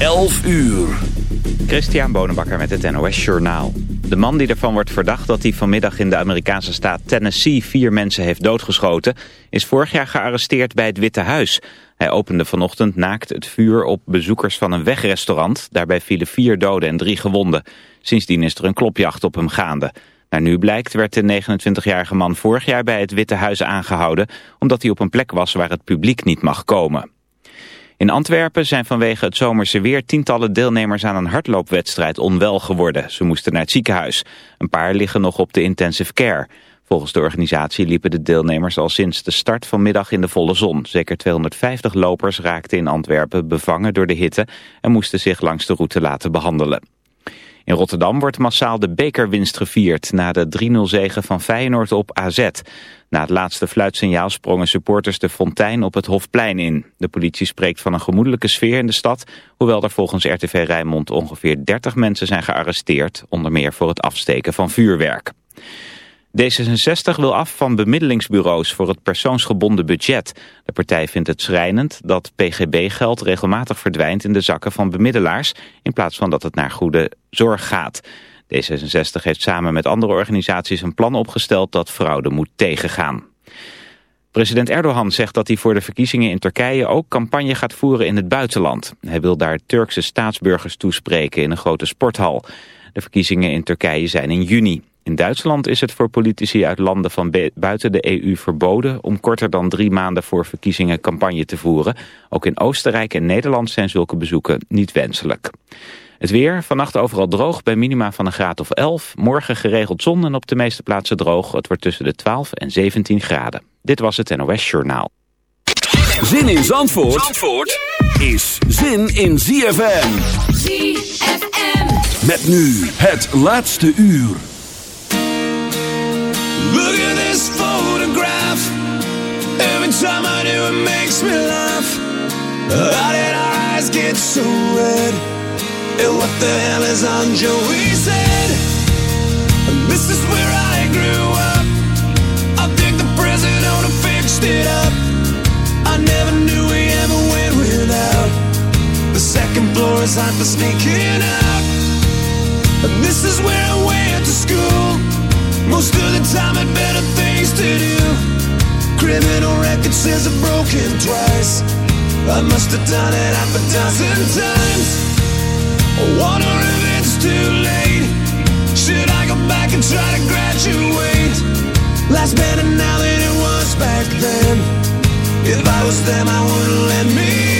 11 uur. Christian Bonenbakker met het NOS Journaal. De man die ervan wordt verdacht dat hij vanmiddag in de Amerikaanse staat Tennessee vier mensen heeft doodgeschoten, is vorig jaar gearresteerd bij het Witte Huis. Hij opende vanochtend naakt het vuur op bezoekers van een wegrestaurant. Daarbij vielen vier doden en drie gewonden. Sindsdien is er een klopjacht op hem gaande. Naar nu blijkt werd de 29-jarige man vorig jaar bij het Witte Huis aangehouden... omdat hij op een plek was waar het publiek niet mag komen. In Antwerpen zijn vanwege het zomerse weer tientallen deelnemers aan een hardloopwedstrijd onwel geworden. Ze moesten naar het ziekenhuis. Een paar liggen nog op de intensive care. Volgens de organisatie liepen de deelnemers al sinds de start vanmiddag in de volle zon. Zeker 250 lopers raakten in Antwerpen bevangen door de hitte en moesten zich langs de route laten behandelen. In Rotterdam wordt massaal de bekerwinst gevierd na de 3-0 zege van Feyenoord op AZ. Na het laatste fluitsignaal sprongen supporters de fontein op het Hofplein in. De politie spreekt van een gemoedelijke sfeer in de stad, hoewel er volgens RTV Rijnmond ongeveer 30 mensen zijn gearresteerd, onder meer voor het afsteken van vuurwerk. D66 wil af van bemiddelingsbureaus voor het persoonsgebonden budget. De partij vindt het schrijnend dat PGB-geld regelmatig verdwijnt in de zakken van bemiddelaars... in plaats van dat het naar goede zorg gaat. D66 heeft samen met andere organisaties een plan opgesteld dat fraude moet tegengaan. President Erdogan zegt dat hij voor de verkiezingen in Turkije ook campagne gaat voeren in het buitenland. Hij wil daar Turkse staatsburgers toespreken in een grote sporthal. De verkiezingen in Turkije zijn in juni. In Duitsland is het voor politici uit landen van buiten de EU verboden om korter dan drie maanden voor verkiezingen campagne te voeren. Ook in Oostenrijk en Nederland zijn zulke bezoeken niet wenselijk. Het weer, vannacht overal droog bij minima van een graad of 11. Morgen geregeld zon en op de meeste plaatsen droog. Het wordt tussen de 12 en 17 graden. Dit was het NOS Journaal. Zin in Zandvoort, Zandvoort is zin in ZFM. ZFM. Met nu het laatste uur. Look at this photograph. Every time I do, it makes me laugh. How did our eyes get so red? And what the hell is on Joey's head? And this is where I grew up. I think the president fixed it up. I never knew we ever went without. The second floor is hot for sneaking out. And this is where I went to school. Most of the time had better things to do. Criminal record says I've broken twice. I must have done it half a dozen times. I wonder if it's too late. Should I go back and try to graduate? Life's better now than it was back then. If I was them I wouldn't let me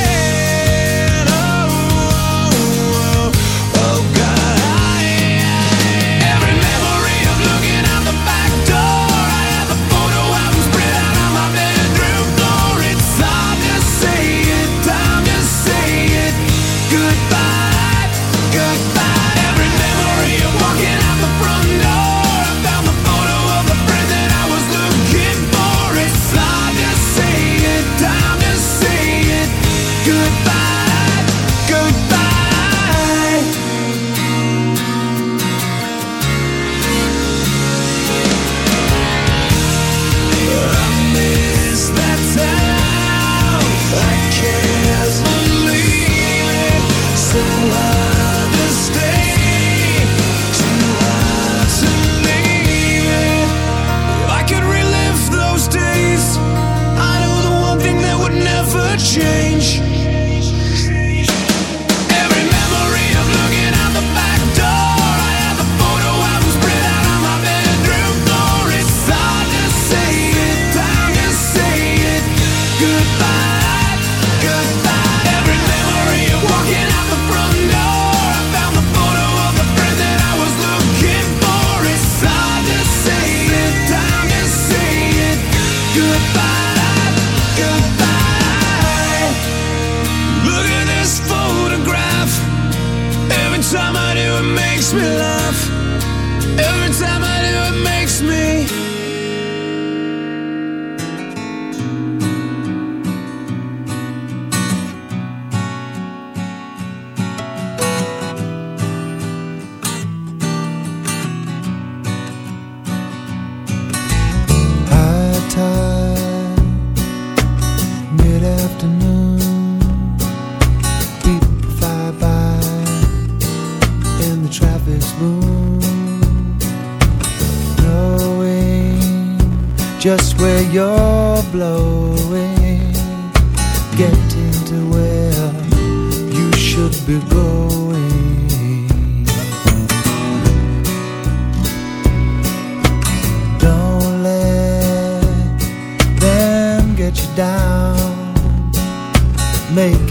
makes me laugh. Every time I you're blowing, getting to where you should be going. Don't let them get you down, making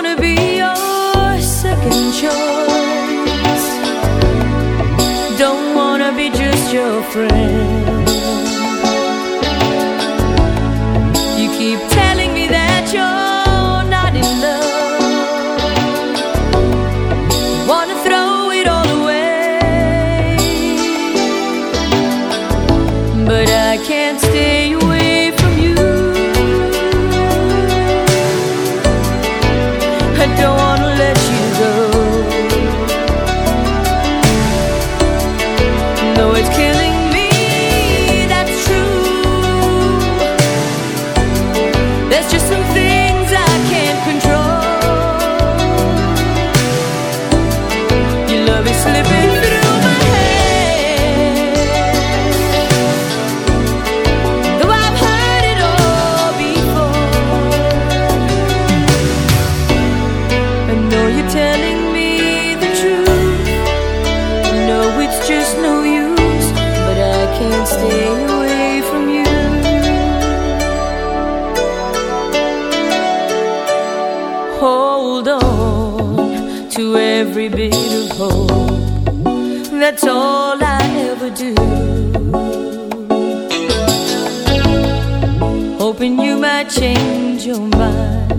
change your mind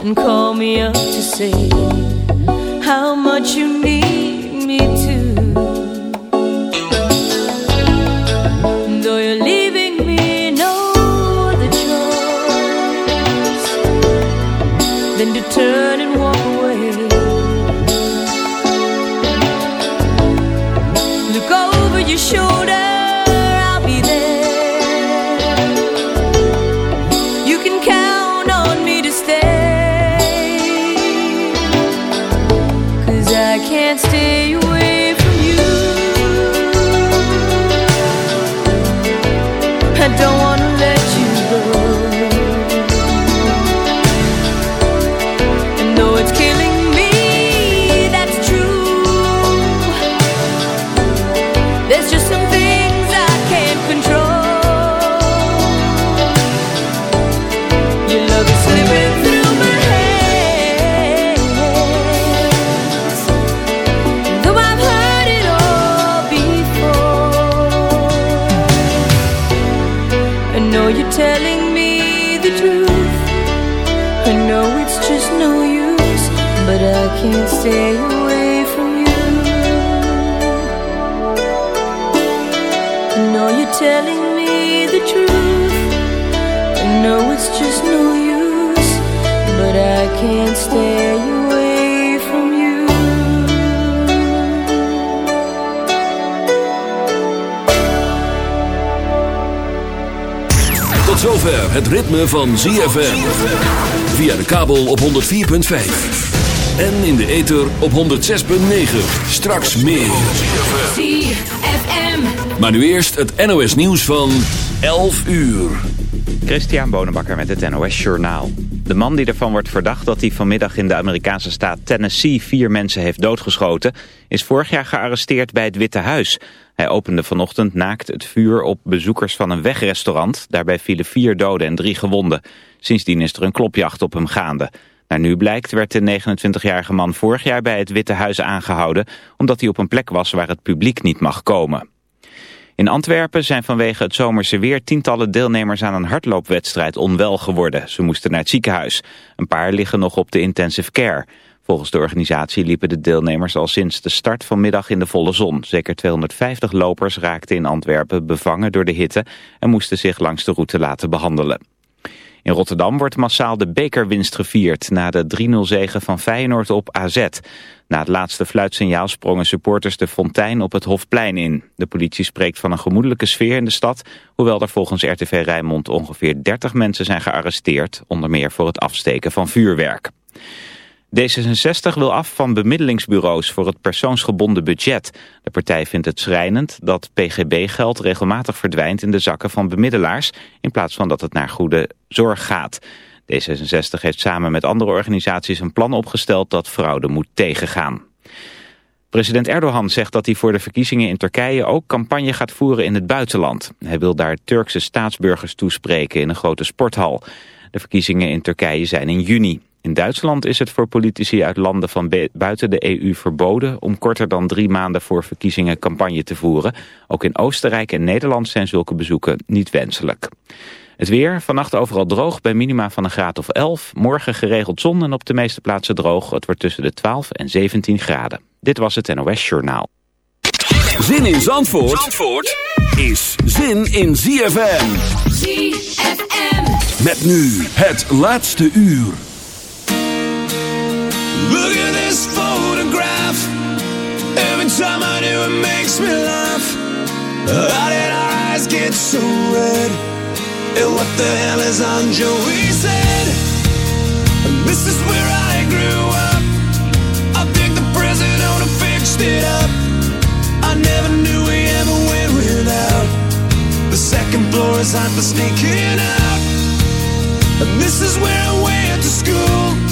and call me up to say how much you need me to. Though you're leaving me no other choice than to turn know it's just no use, but I can't stay away from you. Tot zover het ritme van ZFM. Via de kabel op 104.5. En in de ether op 106.9. Straks meer. ZFM. Maar nu eerst het NOS nieuws van 11 uur. Christian Bonenbakker met het NOS Journaal. De man die ervan wordt verdacht dat hij vanmiddag in de Amerikaanse staat Tennessee vier mensen heeft doodgeschoten, is vorig jaar gearresteerd bij het Witte Huis. Hij opende vanochtend naakt het vuur op bezoekers van een wegrestaurant. Daarbij vielen vier doden en drie gewonden. Sindsdien is er een klopjacht op hem gaande. Naar nu blijkt werd de 29-jarige man vorig jaar bij het Witte Huis aangehouden... omdat hij op een plek was waar het publiek niet mag komen. In Antwerpen zijn vanwege het zomerse weer tientallen deelnemers aan een hardloopwedstrijd onwel geworden. Ze moesten naar het ziekenhuis. Een paar liggen nog op de intensive care. Volgens de organisatie liepen de deelnemers al sinds de start vanmiddag in de volle zon. Zeker 250 lopers raakten in Antwerpen bevangen door de hitte en moesten zich langs de route laten behandelen. In Rotterdam wordt massaal de bekerwinst gevierd na de 3-0 zege van Feyenoord op AZ. Na het laatste fluitsignaal sprongen supporters de fontein op het Hofplein in. De politie spreekt van een gemoedelijke sfeer in de stad, hoewel er volgens RTV Rijnmond ongeveer 30 mensen zijn gearresteerd, onder meer voor het afsteken van vuurwerk. D66 wil af van bemiddelingsbureaus voor het persoonsgebonden budget. De partij vindt het schrijnend dat PGB-geld regelmatig verdwijnt in de zakken van bemiddelaars... in plaats van dat het naar goede zorg gaat. D66 heeft samen met andere organisaties een plan opgesteld dat fraude moet tegengaan. President Erdogan zegt dat hij voor de verkiezingen in Turkije ook campagne gaat voeren in het buitenland. Hij wil daar Turkse staatsburgers toespreken in een grote sporthal. De verkiezingen in Turkije zijn in juni. In Duitsland is het voor politici uit landen van buiten de EU verboden om korter dan drie maanden voor verkiezingen campagne te voeren. Ook in Oostenrijk en Nederland zijn zulke bezoeken niet wenselijk. Het weer, vannacht overal droog bij minima van een graad of 11. Morgen geregeld zon en op de meeste plaatsen droog. Het wordt tussen de 12 en 17 graden. Dit was het NOS Journaal. Zin in Zandvoort, Zandvoort is zin in ZFM. ZFM. Met nu het laatste uur. Look at this photograph. Every time I do, it makes me laugh. How did our eyes get so red? And what the hell is on Joey's head? This is where I grew up. I think the president owner fixed it up. I never knew we ever went without. The second floor is hot for sneaking out. And this is where I went to school.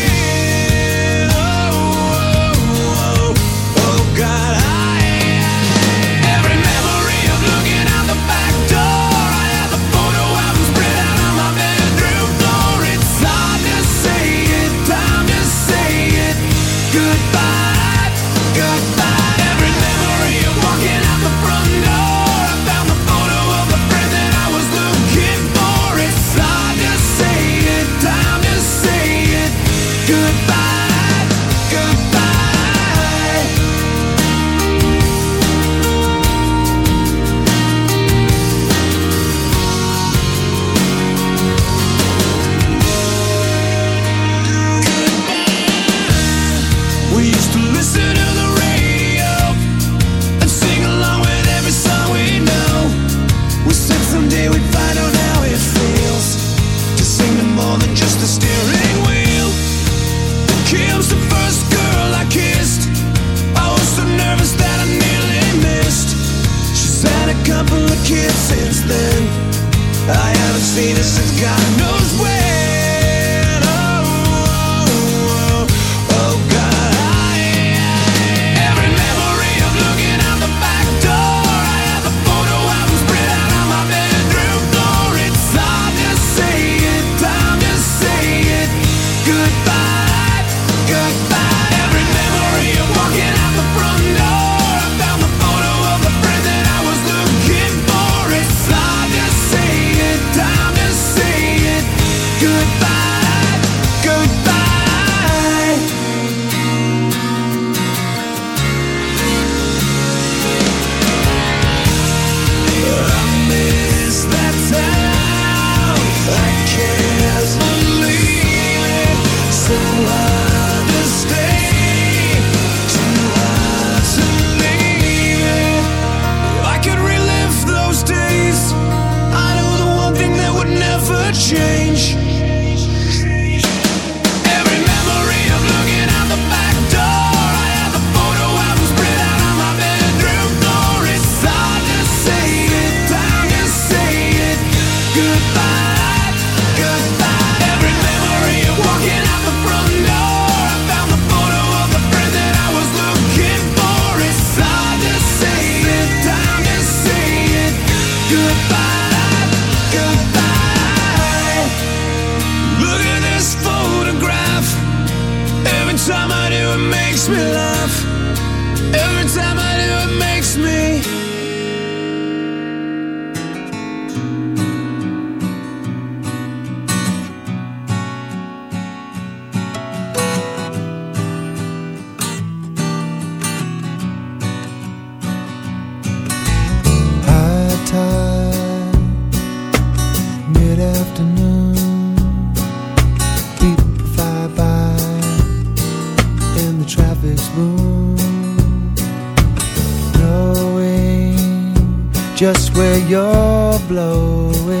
you're blowing.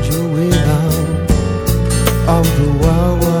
of the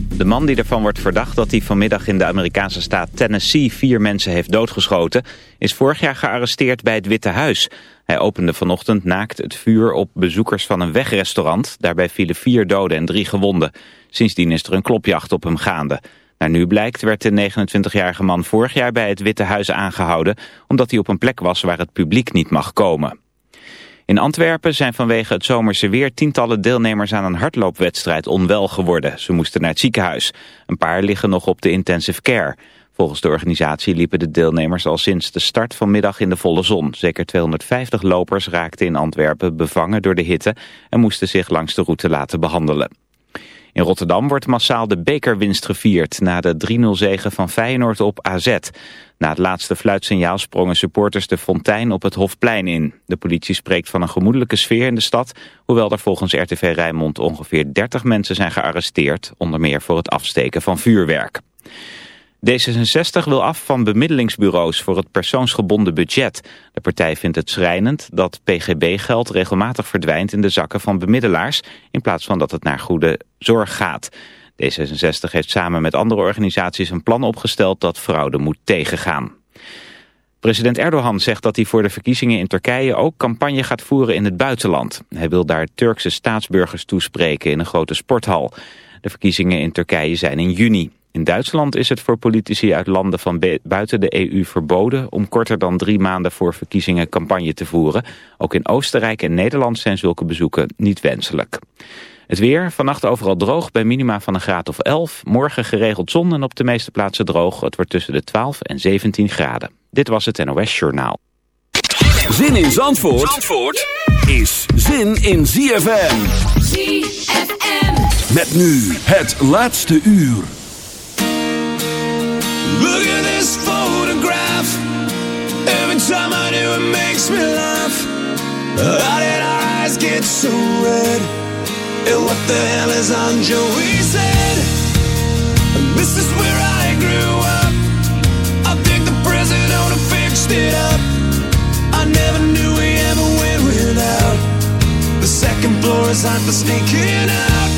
De man die ervan wordt verdacht dat hij vanmiddag in de Amerikaanse staat Tennessee vier mensen heeft doodgeschoten, is vorig jaar gearresteerd bij het Witte Huis. Hij opende vanochtend naakt het vuur op bezoekers van een wegrestaurant. Daarbij vielen vier doden en drie gewonden. Sindsdien is er een klopjacht op hem gaande. Naar nu blijkt werd de 29-jarige man vorig jaar bij het Witte Huis aangehouden... omdat hij op een plek was waar het publiek niet mag komen. In Antwerpen zijn vanwege het zomerse weer tientallen deelnemers aan een hardloopwedstrijd onwel geworden. Ze moesten naar het ziekenhuis. Een paar liggen nog op de intensive care. Volgens de organisatie liepen de deelnemers al sinds de start vanmiddag in de volle zon. Zeker 250 lopers raakten in Antwerpen bevangen door de hitte en moesten zich langs de route laten behandelen. In Rotterdam wordt massaal de bekerwinst gevierd na de 3-0 zege van Feyenoord op AZ. Na het laatste fluitsignaal sprongen supporters de fontein op het Hofplein in. De politie spreekt van een gemoedelijke sfeer in de stad, hoewel er volgens RTV Rijnmond ongeveer 30 mensen zijn gearresteerd, onder meer voor het afsteken van vuurwerk. D66 wil af van bemiddelingsbureaus voor het persoonsgebonden budget. De partij vindt het schrijnend dat PGB-geld regelmatig verdwijnt in de zakken van bemiddelaars... in plaats van dat het naar goede zorg gaat. D66 heeft samen met andere organisaties een plan opgesteld dat fraude moet tegengaan. President Erdogan zegt dat hij voor de verkiezingen in Turkije ook campagne gaat voeren in het buitenland. Hij wil daar Turkse staatsburgers toespreken in een grote sporthal. De verkiezingen in Turkije zijn in juni. In Duitsland is het voor politici uit landen van buiten de EU verboden om korter dan drie maanden voor verkiezingen campagne te voeren. Ook in Oostenrijk en Nederland zijn zulke bezoeken niet wenselijk. Het weer, vannacht overal droog bij minima van een graad of 11. Morgen geregeld zon en op de meeste plaatsen droog. Het wordt tussen de 12 en 17 graden. Dit was het NOS Journaal. Zin in Zandvoort, Zandvoort is zin in ZFM. ZFM. Met nu het laatste uur. Look at this photograph. Every time I do, it makes me laugh. How did our eyes get so red? And what the hell is on Joey's head? This is where I grew up. I think the president fixed it up. I never knew we ever went without. The second floor is hot for sneaking out.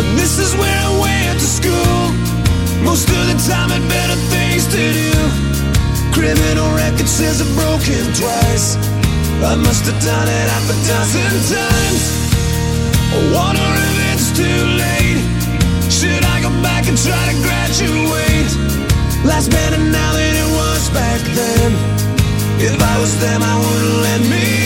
And this is where I went to school. Most of the time had better things to do. Criminal record says I've broken twice. I must have done it half a dozen times. I wonder if it's too late. Should I go back and try to graduate? Life's better now than it was back then. If I was them, I wouldn't let me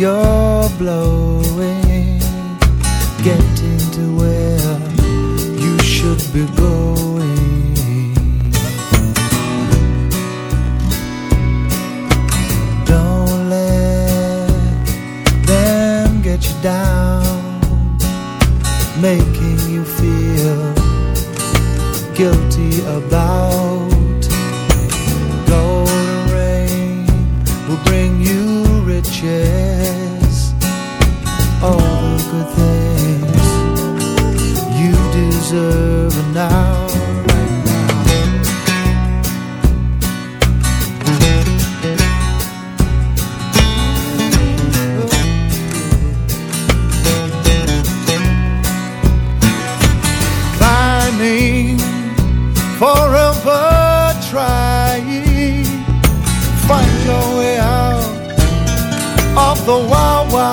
your blow.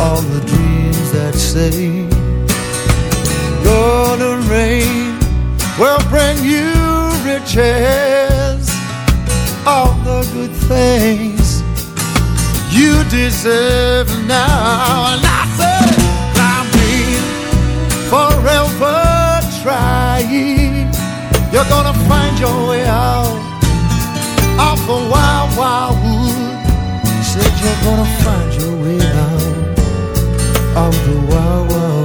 all the dreams that say, Golden rain will bring you riches, all the good things you deserve now. And I I'm being forever trying. You're gonna find your way out of the wild, wild wood. Said you're gonna find of the wild,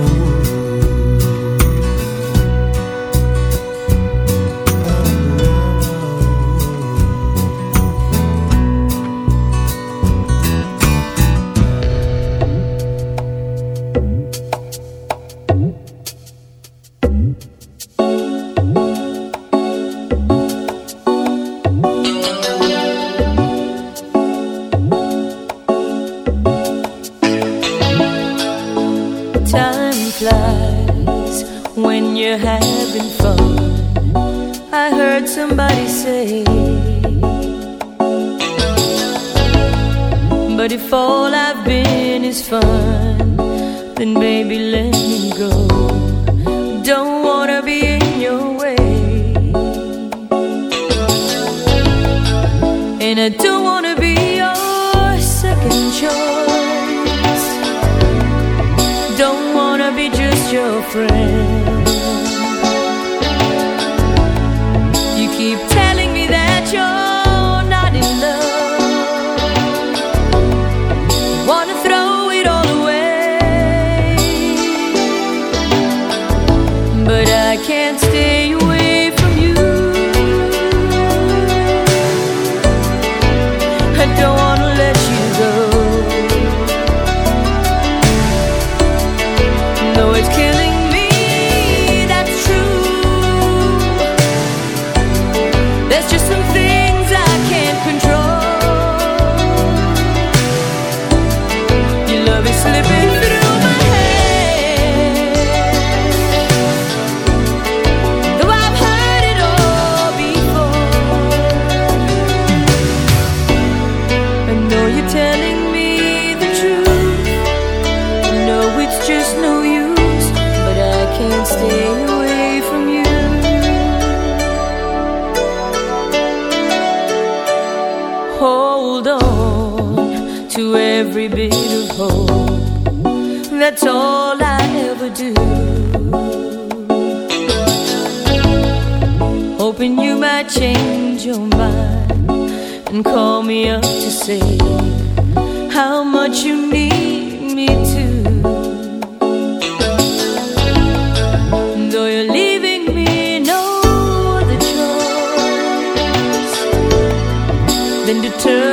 hope. That's all I ever do. Hoping you might change your mind and call me up to say how much you need me to. Though you're leaving me no other choice than to turn.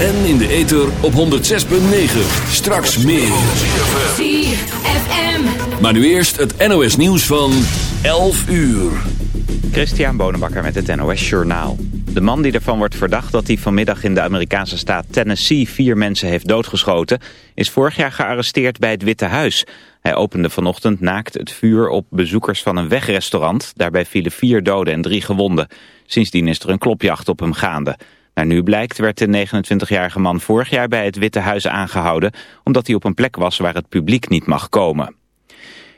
En in de ether op 106.9. Straks meer. ZFM. Maar nu eerst het NOS nieuws van 11 uur. Christian Bonenbakker met het NOS Journaal. De man die ervan wordt verdacht dat hij vanmiddag in de Amerikaanse staat Tennessee vier mensen heeft doodgeschoten, is vorig jaar gearresteerd bij het Witte Huis. Hij opende vanochtend naakt het vuur op bezoekers van een wegrestaurant. Daarbij vielen vier doden en drie gewonden. Sindsdien is er een klopjacht op hem gaande. Naar nu blijkt werd de 29-jarige man vorig jaar bij het Witte Huis aangehouden... omdat hij op een plek was waar het publiek niet mag komen.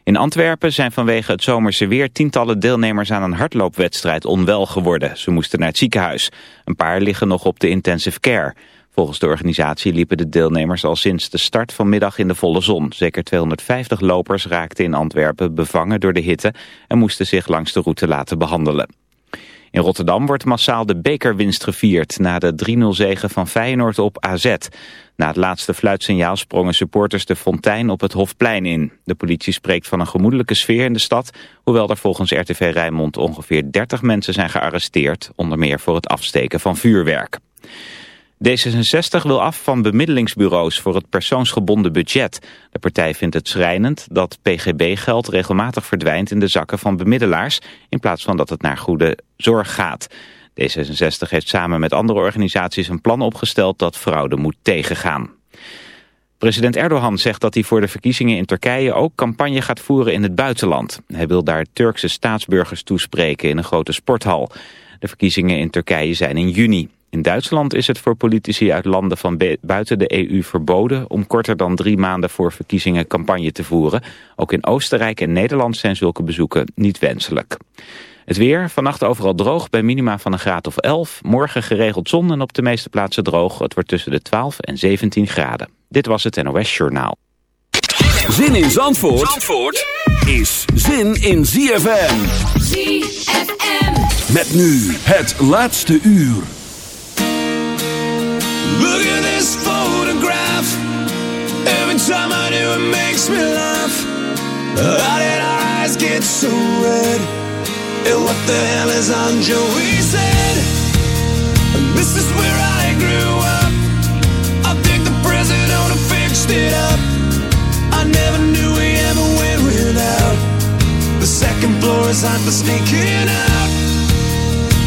In Antwerpen zijn vanwege het zomerse weer tientallen deelnemers aan een hardloopwedstrijd onwel geworden. Ze moesten naar het ziekenhuis. Een paar liggen nog op de intensive care. Volgens de organisatie liepen de deelnemers al sinds de start vanmiddag in de volle zon. Zeker 250 lopers raakten in Antwerpen bevangen door de hitte en moesten zich langs de route laten behandelen. In Rotterdam wordt massaal de bekerwinst gevierd na de 3-0 zege van Feyenoord op AZ. Na het laatste fluitsignaal sprongen supporters de fontein op het Hofplein in. De politie spreekt van een gemoedelijke sfeer in de stad, hoewel er volgens RTV Rijnmond ongeveer 30 mensen zijn gearresteerd, onder meer voor het afsteken van vuurwerk. D66 wil af van bemiddelingsbureaus voor het persoonsgebonden budget. De partij vindt het schrijnend dat PGB-geld regelmatig verdwijnt in de zakken van bemiddelaars... in plaats van dat het naar goede zorg gaat. D66 heeft samen met andere organisaties een plan opgesteld dat fraude moet tegengaan. President Erdogan zegt dat hij voor de verkiezingen in Turkije ook campagne gaat voeren in het buitenland. Hij wil daar Turkse staatsburgers toespreken in een grote sporthal. De verkiezingen in Turkije zijn in juni. In Duitsland is het voor politici uit landen van buiten de EU verboden om korter dan drie maanden voor verkiezingen campagne te voeren. Ook in Oostenrijk en Nederland zijn zulke bezoeken niet wenselijk. Het weer, vannacht overal droog bij minima van een graad of 11. Morgen geregeld zon en op de meeste plaatsen droog. Het wordt tussen de 12 en 17 graden. Dit was het NOS Journaal. Zin in Zandvoort, Zandvoort is zin in ZFM. ZFM. Met nu het laatste uur. Look at this photograph. Every time I do, it makes me laugh. How did our eyes get so red? And what the hell is on Joey's head? This is where I grew up. I think the president fixed it up. I never knew we ever went without. The second floor is hot for sneaking out.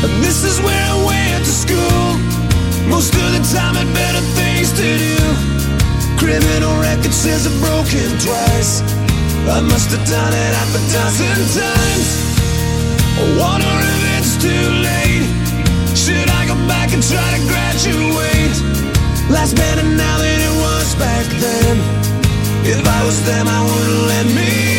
And this is where I went to school. Most of the time had better things to do. Criminal record says I've broken twice. I must have done it half a dozen times. I wonder if it's too late. Should I go back and try to graduate? Last better now than it was back then. If I was them I wouldn't let me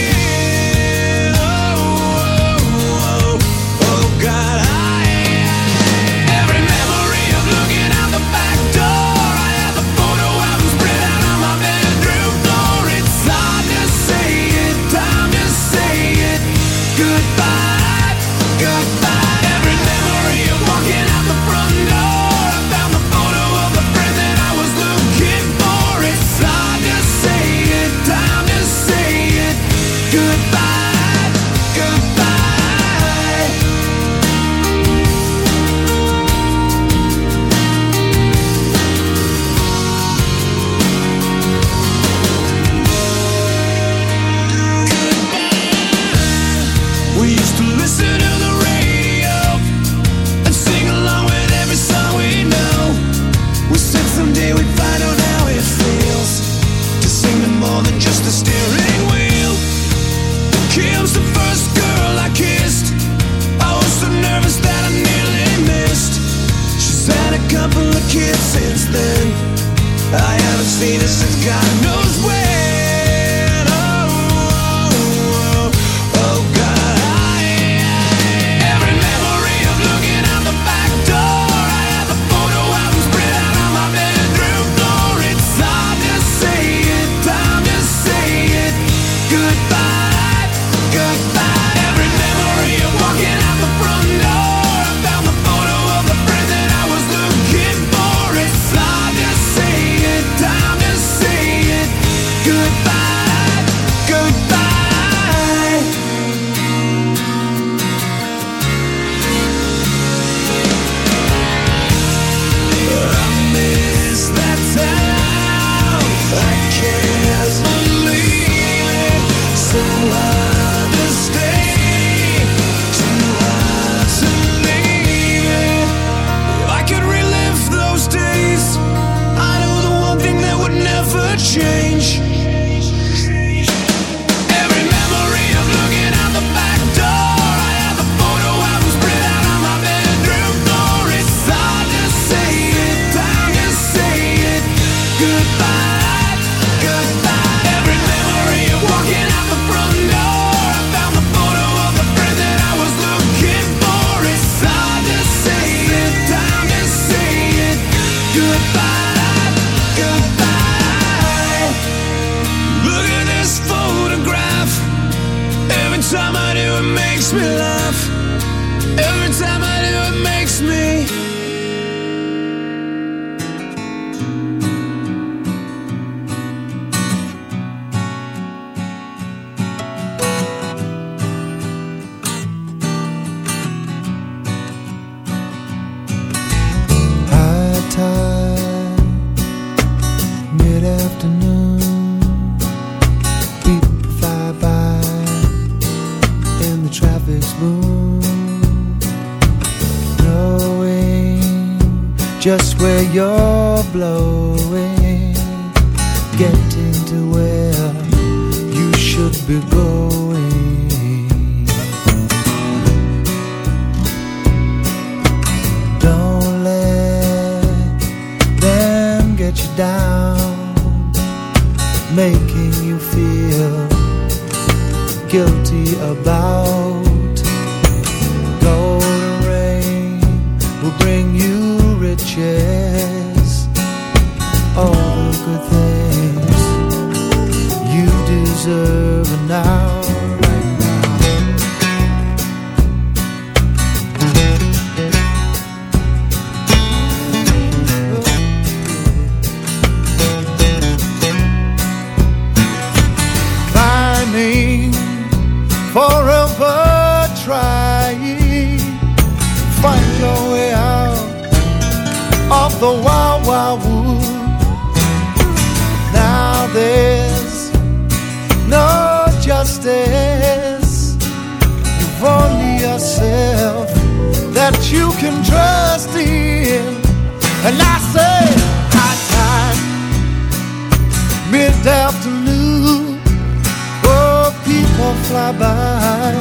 fly by,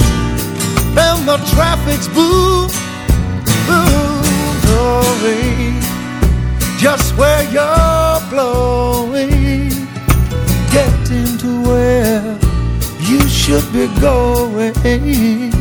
and the traffic's boom, boom, blowing, just where you're blowing, getting to where you should be going.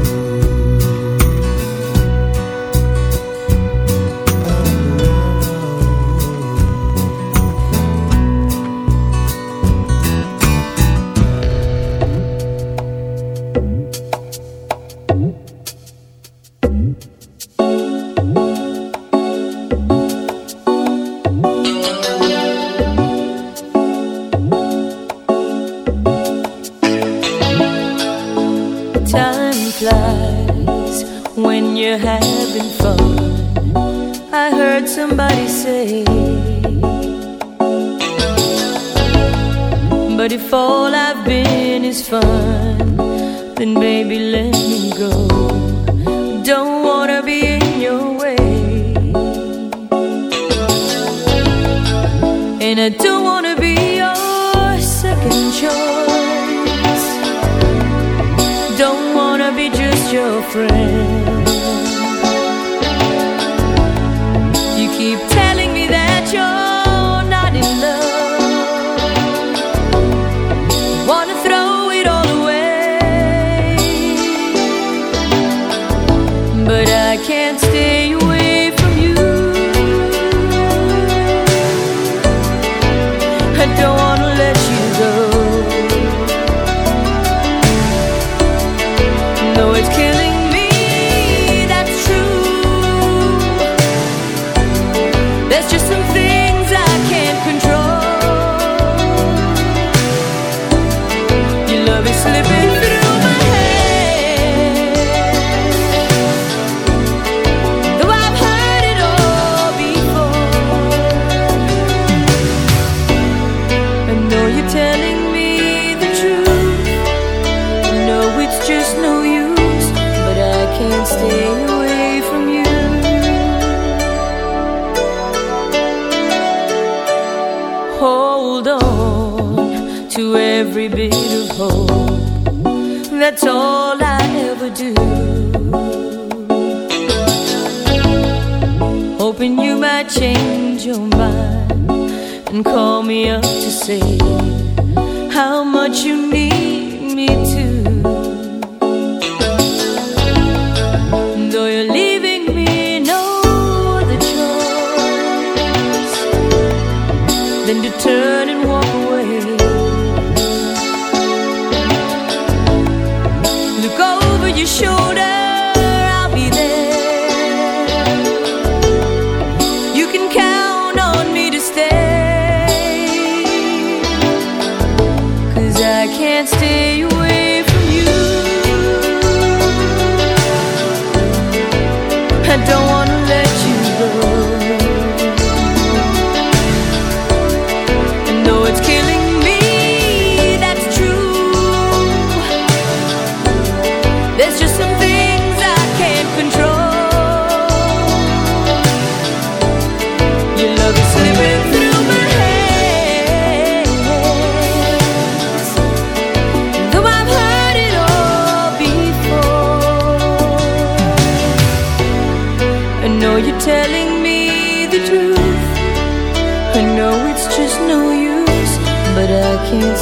hold on to every bit of hope. That's all I ever do. Hoping you might change your mind and call me up to say how much you need me to.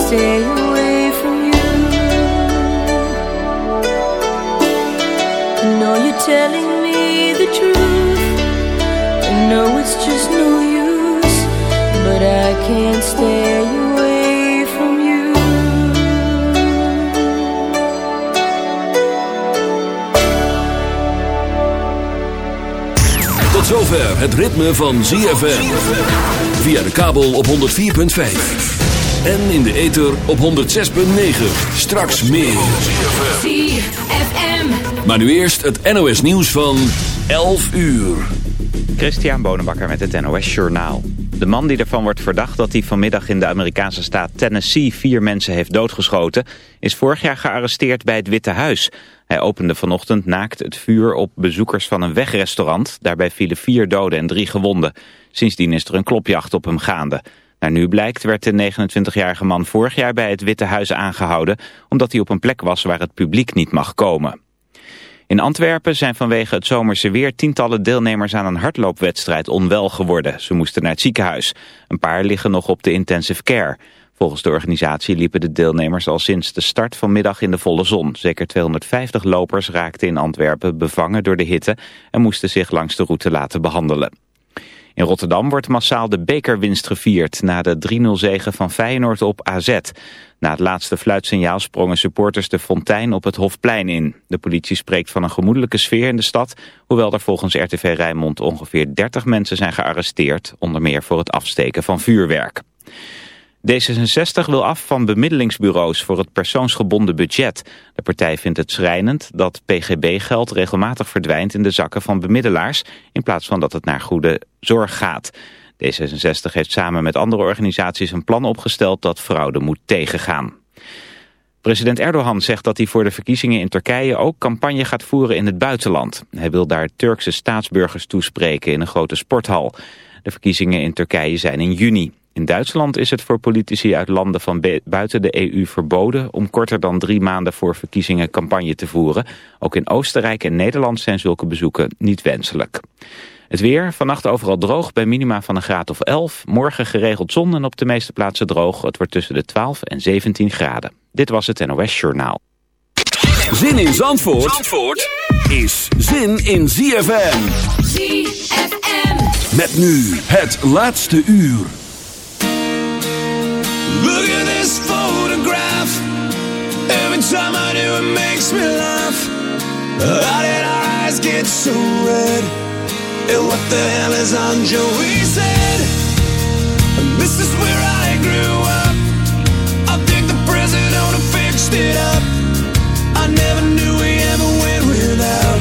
Stay away from you. Know you're telling me the truth. I know it's just no use, but I can't stay away from you. Tot zover het ritme van ZFM. Via de kabel op 104.5. En in de ether op 106.9. Straks meer. ZFM. Maar nu eerst het NOS nieuws van 11 uur. Christian Bonenbakker met het NOS Journaal. De man die ervan wordt verdacht dat hij vanmiddag in de Amerikaanse staat Tennessee vier mensen heeft doodgeschoten, is vorig jaar gearresteerd bij het Witte Huis. Hij opende vanochtend naakt het vuur op bezoekers van een wegrestaurant. Daarbij vielen vier doden en drie gewonden. Sindsdien is er een klopjacht op hem gaande. Naar nu blijkt werd de 29-jarige man vorig jaar bij het Witte Huis aangehouden... omdat hij op een plek was waar het publiek niet mag komen. In Antwerpen zijn vanwege het zomerse weer tientallen deelnemers aan een hardloopwedstrijd onwel geworden. Ze moesten naar het ziekenhuis. Een paar liggen nog op de intensive care. Volgens de organisatie liepen de deelnemers al sinds de start vanmiddag in de volle zon. Zeker 250 lopers raakten in Antwerpen bevangen door de hitte en moesten zich langs de route laten behandelen. In Rotterdam wordt massaal de bekerwinst gevierd na de 3-0 zege van Feyenoord op AZ. Na het laatste fluitsignaal sprongen supporters de fontein op het Hofplein in. De politie spreekt van een gemoedelijke sfeer in de stad, hoewel er volgens RTV Rijnmond ongeveer 30 mensen zijn gearresteerd, onder meer voor het afsteken van vuurwerk. D66 wil af van bemiddelingsbureaus voor het persoonsgebonden budget. De partij vindt het schrijnend dat PGB-geld regelmatig verdwijnt in de zakken van bemiddelaars... in plaats van dat het naar goede zorg gaat. D66 heeft samen met andere organisaties een plan opgesteld dat fraude moet tegengaan. President Erdogan zegt dat hij voor de verkiezingen in Turkije ook campagne gaat voeren in het buitenland. Hij wil daar Turkse staatsburgers toespreken in een grote sporthal. De verkiezingen in Turkije zijn in juni. In Duitsland is het voor politici uit landen van buiten de EU verboden om korter dan drie maanden voor verkiezingen campagne te voeren. Ook in Oostenrijk en Nederland zijn zulke bezoeken niet wenselijk. Het weer, vannacht overal droog bij minima van een graad of 11. Morgen geregeld zon en op de meeste plaatsen droog. Het wordt tussen de 12 en 17 graden. Dit was het NOS Journaal. Zin in Zandvoort, Zandvoort is zin in ZFM. ZFM. Met nu het laatste uur. Look at this photograph. Every time I do, it makes me laugh. How did our eyes get so red? And what the hell is on Joey's head? This is where I grew up. I think the president fixed it up. I never knew we ever went without.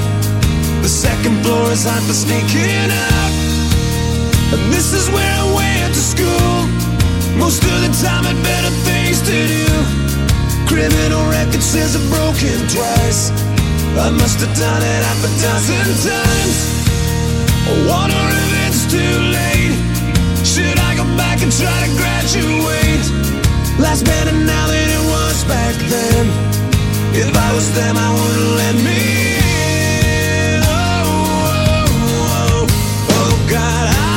The second floor is hot for sneaking out. And this is where I went to school. Most of the time had better things to do. Criminal record says I've broken twice. I must have done it half a dozen times. I wonder if it's too late. Should I go back and try to graduate? Life's better now than it was back then. If I was them, I wouldn't let me in. Oh, oh, oh, oh, oh God, I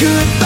good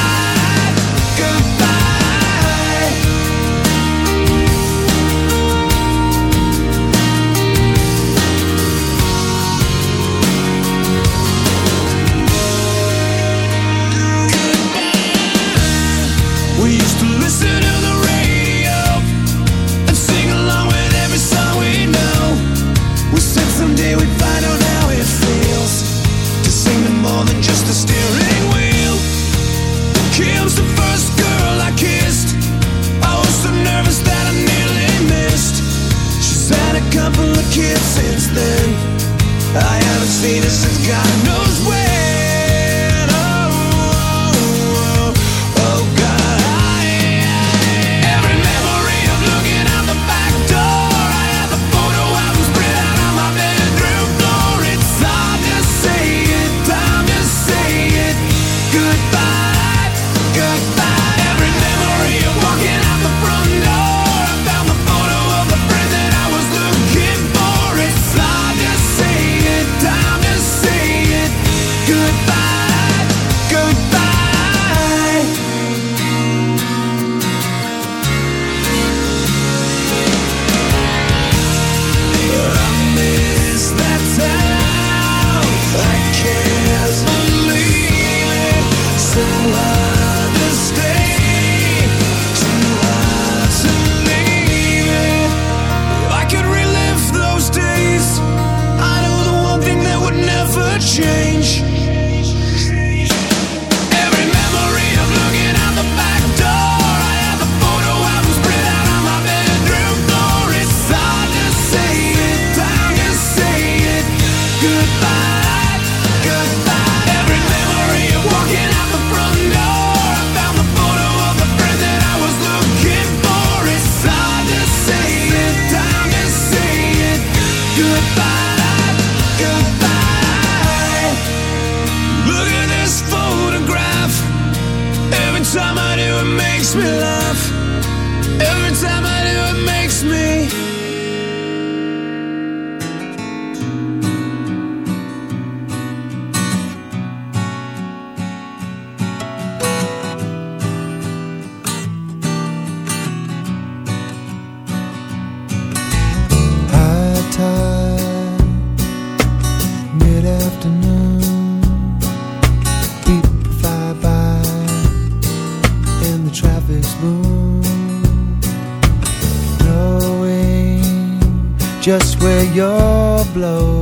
your blow.